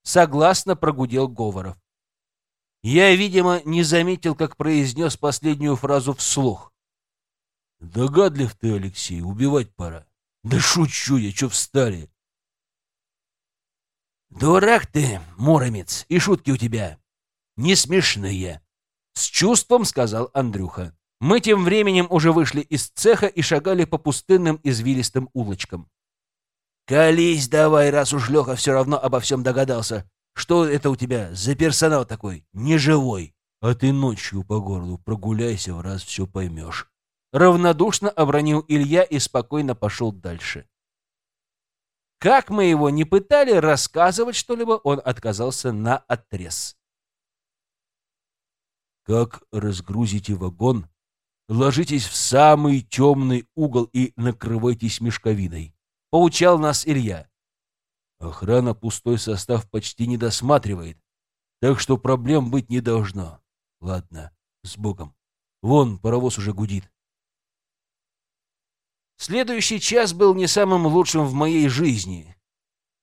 Согласно прогудел Говоров. Я, видимо, не заметил, как произнес последнюю фразу вслух. Догадлив ты, Алексей, убивать пора. Да шучу я, чё встали? Дурак ты, Муромец, и шутки у тебя не смешные. С чувством сказал Андрюха. Мы тем временем уже вышли из цеха и шагали по пустынным извилистым улочкам. «Колись давай, раз уж Леха все равно обо всем догадался. Что это у тебя за персонал такой, неживой? А ты ночью по городу прогуляйся, в раз все поймешь». Равнодушно обронил Илья и спокойно пошел дальше. Как мы его не пытали рассказывать что-либо, он отказался на отрез. Как разгрузите вагон, ложитесь в самый темный угол и накрывайтесь мешковиной. Поучал нас Илья. Охрана пустой состав почти не досматривает, так что проблем быть не должно. Ладно, с Богом. Вон, паровоз уже гудит. Следующий час был не самым лучшим в моей жизни.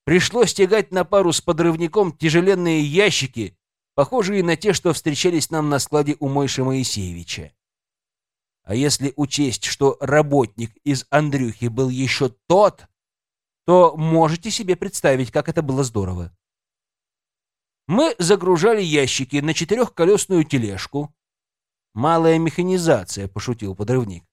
Пришлось тягать на пару с подрывником тяжеленные ящики, похожие на те, что встречались нам на складе у Мойши Моисеевича. А если учесть, что работник из Андрюхи был еще тот, то можете себе представить, как это было здорово. Мы загружали ящики на четырехколесную тележку. «Малая механизация», — пошутил подрывник.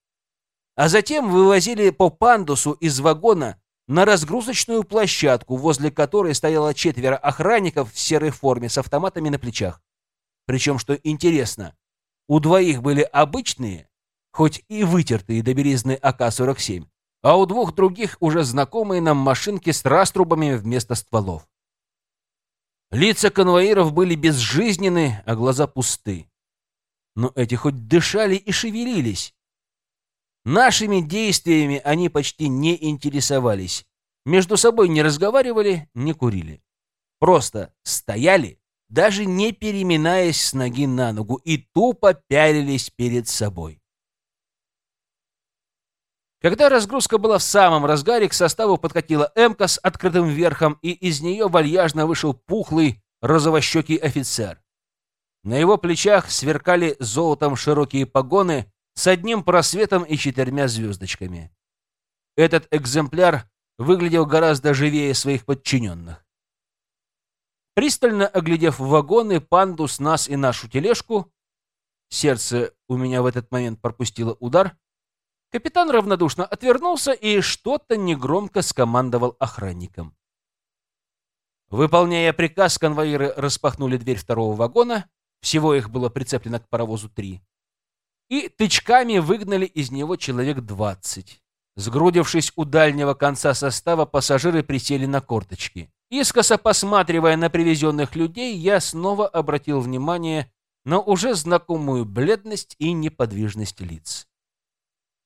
А затем вывозили по пандусу из вагона на разгрузочную площадку, возле которой стояло четверо охранников в серой форме с автоматами на плечах. Причем, что интересно, у двоих были обычные, хоть и вытертые до белизны АК-47, а у двух других уже знакомые нам машинки с раструбами вместо стволов. Лица конвоиров были безжизненны, а глаза пусты. Но эти хоть дышали и шевелились. Нашими действиями они почти не интересовались. Между собой не разговаривали, не курили. Просто стояли, даже не переминаясь с ноги на ногу, и тупо пялились перед собой. Когда разгрузка была в самом разгаре, к составу подкатила «Эмка» с открытым верхом, и из нее вальяжно вышел пухлый, розовощекий офицер. На его плечах сверкали золотом широкие погоны, с одним просветом и четырьмя звездочками. Этот экземпляр выглядел гораздо живее своих подчиненных. Пристально оглядев вагоны, пандус, нас и нашу тележку, сердце у меня в этот момент пропустило удар, капитан равнодушно отвернулся и что-то негромко скомандовал охранникам. Выполняя приказ, конвоиры распахнули дверь второго вагона, всего их было прицеплено к паровозу три, и тычками выгнали из него человек двадцать. Сгрудившись у дальнего конца состава, пассажиры присели на корточки. Искоса посматривая на привезенных людей, я снова обратил внимание на уже знакомую бледность и неподвижность лиц.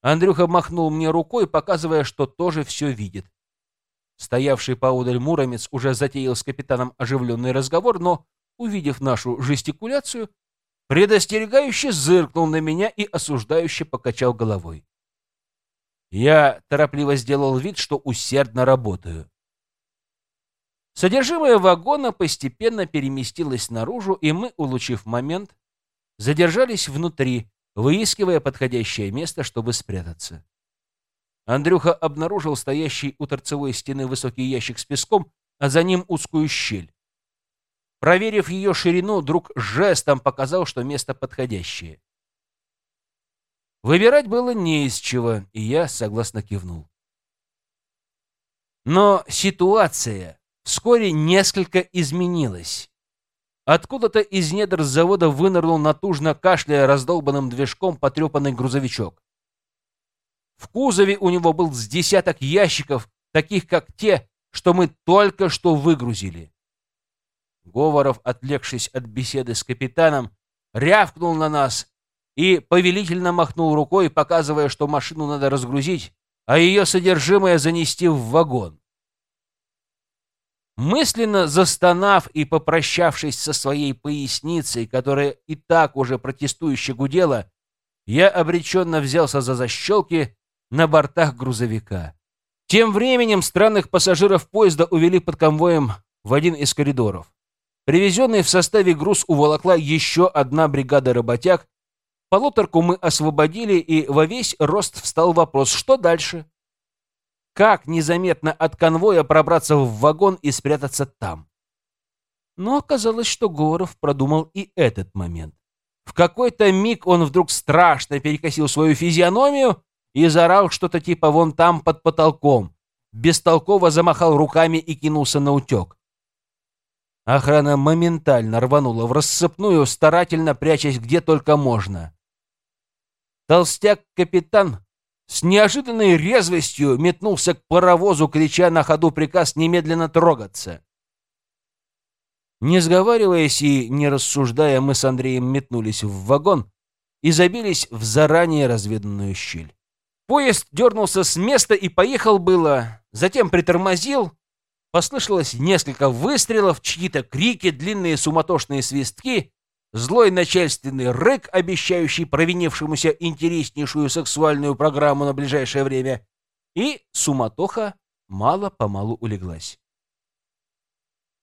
Андрюха махнул мне рукой, показывая, что тоже все видит. Стоявший поодаль Муромец уже затеял с капитаном оживленный разговор, но, увидев нашу жестикуляцию, предостерегающе зыркнул на меня и осуждающе покачал головой. Я торопливо сделал вид, что усердно работаю. Содержимое вагона постепенно переместилось наружу, и мы, улучив момент, задержались внутри, выискивая подходящее место, чтобы спрятаться. Андрюха обнаружил стоящий у торцевой стены высокий ящик с песком, а за ним узкую щель. Проверив ее ширину, друг жестом показал, что место подходящее. Выбирать было не из чего, и я согласно кивнул. Но ситуация вскоре несколько изменилась. Откуда-то из недр завода вынырнул натужно кашляя раздолбанным движком потрепанный грузовичок. В кузове у него был с десяток ящиков, таких как те, что мы только что выгрузили. Говоров, отвлекшись от беседы с капитаном, рявкнул на нас и повелительно махнул рукой, показывая, что машину надо разгрузить, а ее содержимое занести в вагон. Мысленно застонав и попрощавшись со своей поясницей, которая и так уже протестующе гудела, я обреченно взялся за защелки на бортах грузовика. Тем временем странных пассажиров поезда увели под конвоем в один из коридоров. Привезенный в составе груз уволокла еще одна бригада работяг. Полуторку мы освободили, и во весь рост встал вопрос, что дальше? Как незаметно от конвоя пробраться в вагон и спрятаться там? Но оказалось, что Говоров продумал и этот момент. В какой-то миг он вдруг страшно перекосил свою физиономию и заорал что-то типа «вон там под потолком». Бестолково замахал руками и кинулся на утек. Охрана моментально рванула в рассыпную, старательно прячась где только можно. Толстяк-капитан с неожиданной резвостью метнулся к паровозу, крича на ходу приказ немедленно трогаться. Не сговариваясь и не рассуждая, мы с Андреем метнулись в вагон и забились в заранее разведанную щель. Поезд дернулся с места и поехал было, затем притормозил, Послышалось несколько выстрелов, чьи-то крики, длинные суматошные свистки, злой начальственный рык, обещающий провинившемуся интереснейшую сексуальную программу на ближайшее время, и суматоха мало-помалу улеглась.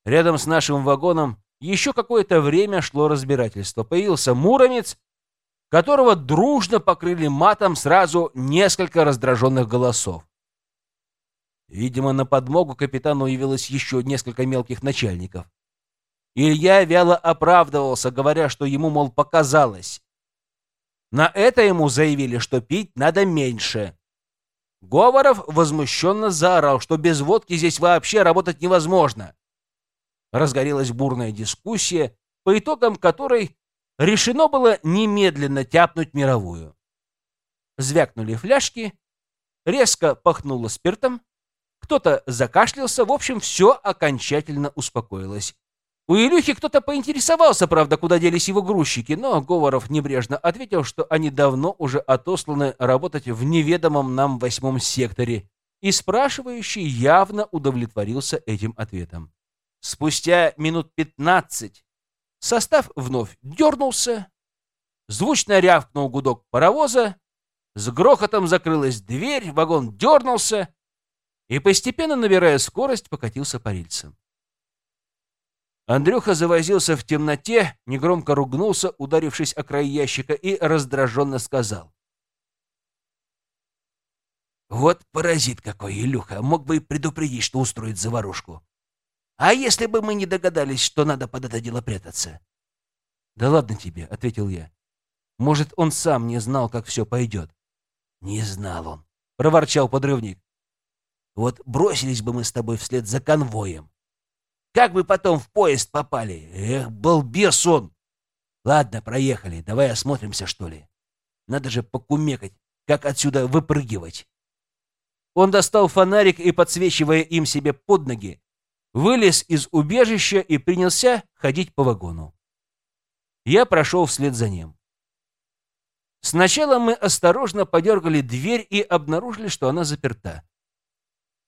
Рядом с нашим вагоном еще какое-то время шло разбирательство. Появился Муромец, которого дружно покрыли матом сразу несколько раздраженных голосов. Видимо, на подмогу капитану явилось еще несколько мелких начальников. Илья вяло оправдывался, говоря, что ему, мол, показалось. На это ему заявили, что пить надо меньше. Говоров возмущенно заорал, что без водки здесь вообще работать невозможно. Разгорелась бурная дискуссия, по итогам которой решено было немедленно тяпнуть мировую. Звякнули фляжки, резко пахнуло спиртом, кто-то закашлялся, в общем, все окончательно успокоилось. У Илюхи кто-то поинтересовался, правда, куда делись его грузчики, но Говоров небрежно ответил, что они давно уже отосланы работать в неведомом нам восьмом секторе, и спрашивающий явно удовлетворился этим ответом. Спустя минут пятнадцать состав вновь дернулся, звучно рявкнул гудок паровоза, с грохотом закрылась дверь, вагон дернулся, и, постепенно набирая скорость, покатился по рельсам. Андрюха завозился в темноте, негромко ругнулся, ударившись о край ящика, и раздраженно сказал. «Вот паразит какой, Илюха, мог бы и предупредить, что устроит заварушку. А если бы мы не догадались, что надо под это дело прятаться?» «Да ладно тебе», — ответил я. «Может, он сам не знал, как все пойдет?» «Не знал он», — проворчал подрывник. Вот бросились бы мы с тобой вслед за конвоем. Как бы потом в поезд попали? Эх, балбес он! Ладно, проехали, давай осмотримся, что ли. Надо же покумекать, как отсюда выпрыгивать. Он достал фонарик и, подсвечивая им себе под ноги, вылез из убежища и принялся ходить по вагону. Я прошел вслед за ним. Сначала мы осторожно подергали дверь и обнаружили, что она заперта.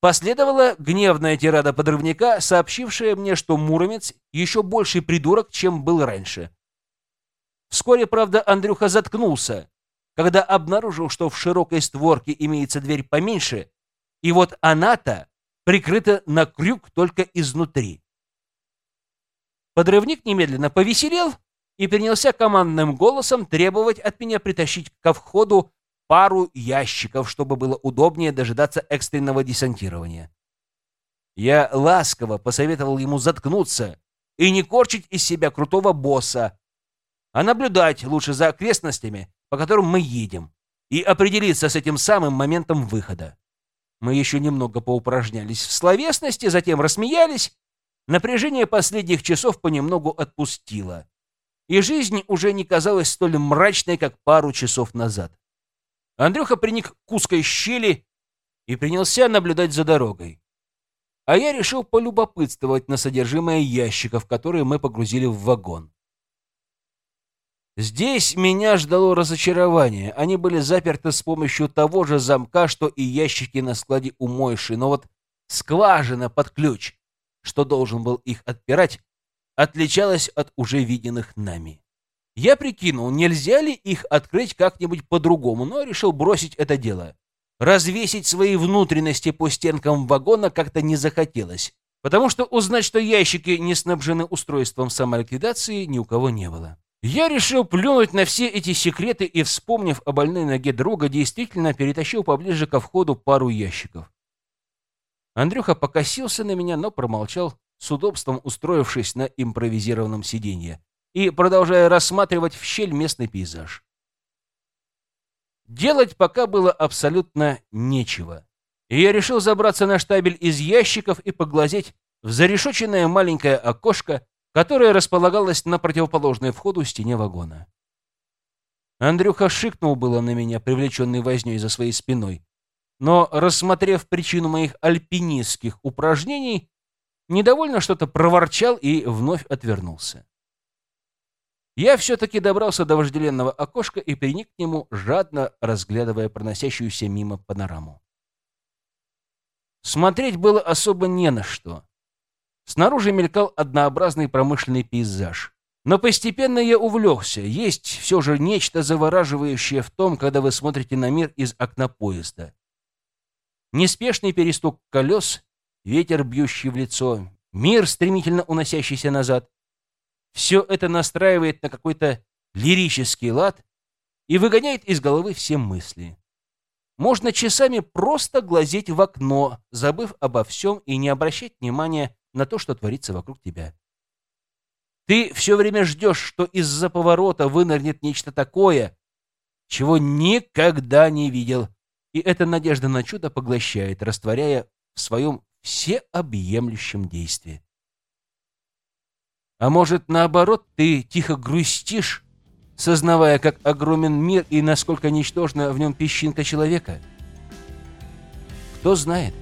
Последовала гневная тирада подрывника, сообщившая мне, что Муромец еще больший придурок, чем был раньше. Вскоре, правда, Андрюха заткнулся, когда обнаружил, что в широкой створке имеется дверь поменьше, и вот она-то прикрыта на крюк только изнутри. Подрывник немедленно повеселел и принялся командным голосом требовать от меня притащить ко входу пару ящиков, чтобы было удобнее дожидаться экстренного десантирования. Я ласково посоветовал ему заткнуться и не корчить из себя крутого босса, а наблюдать лучше за окрестностями, по которым мы едем, и определиться с этим самым моментом выхода. Мы еще немного поупражнялись в словесности, затем рассмеялись. Напряжение последних часов понемногу отпустило, и жизнь уже не казалась столь мрачной, как пару часов назад. Андрюха приник к узкой щели и принялся наблюдать за дорогой. А я решил полюбопытствовать на содержимое ящиков, которые мы погрузили в вагон. Здесь меня ждало разочарование. Они были заперты с помощью того же замка, что и ящики на складе у Мойши, но вот скважина под ключ, что должен был их отпирать, отличалась от уже виденных нами. Я прикинул, нельзя ли их открыть как-нибудь по-другому, но решил бросить это дело. Развесить свои внутренности по стенкам вагона как-то не захотелось, потому что узнать, что ящики не снабжены устройством самоликвидации, ни у кого не было. Я решил плюнуть на все эти секреты и, вспомнив о больной ноге друга, действительно перетащил поближе ко входу пару ящиков. Андрюха покосился на меня, но промолчал, с удобством устроившись на импровизированном сиденье и продолжая рассматривать в щель местный пейзаж. Делать пока было абсолютно нечего, и я решил забраться на штабель из ящиков и поглазеть в зарешоченное маленькое окошко, которая располагалась на противоположной входу стене вагона. Андрюха шикнул было на меня, привлеченный вознёй за своей спиной, но, рассмотрев причину моих альпинистских упражнений, недовольно что-то проворчал и вновь отвернулся. Я все-таки добрался до вожделенного окошка и приник к нему, жадно разглядывая проносящуюся мимо панораму. Смотреть было особо не на что. Снаружи мелькал однообразный промышленный пейзаж. Но постепенно я увлекся. Есть все же нечто завораживающее в том, когда вы смотрите на мир из окна поезда. Неспешный перестук колес, ветер, бьющий в лицо, мир, стремительно уносящийся назад. Все это настраивает на какой-то лирический лад и выгоняет из головы все мысли. Можно часами просто глазеть в окно, забыв обо всем и не обращать внимания на то, что творится вокруг тебя. Ты все время ждешь, что из-за поворота вынырнет нечто такое, чего никогда не видел, и эта надежда на чудо поглощает, растворяя в своем всеобъемлющем действии. А может, наоборот, ты тихо грустишь, сознавая, как огромен мир и насколько ничтожна в нем песчинка человека? Кто знает?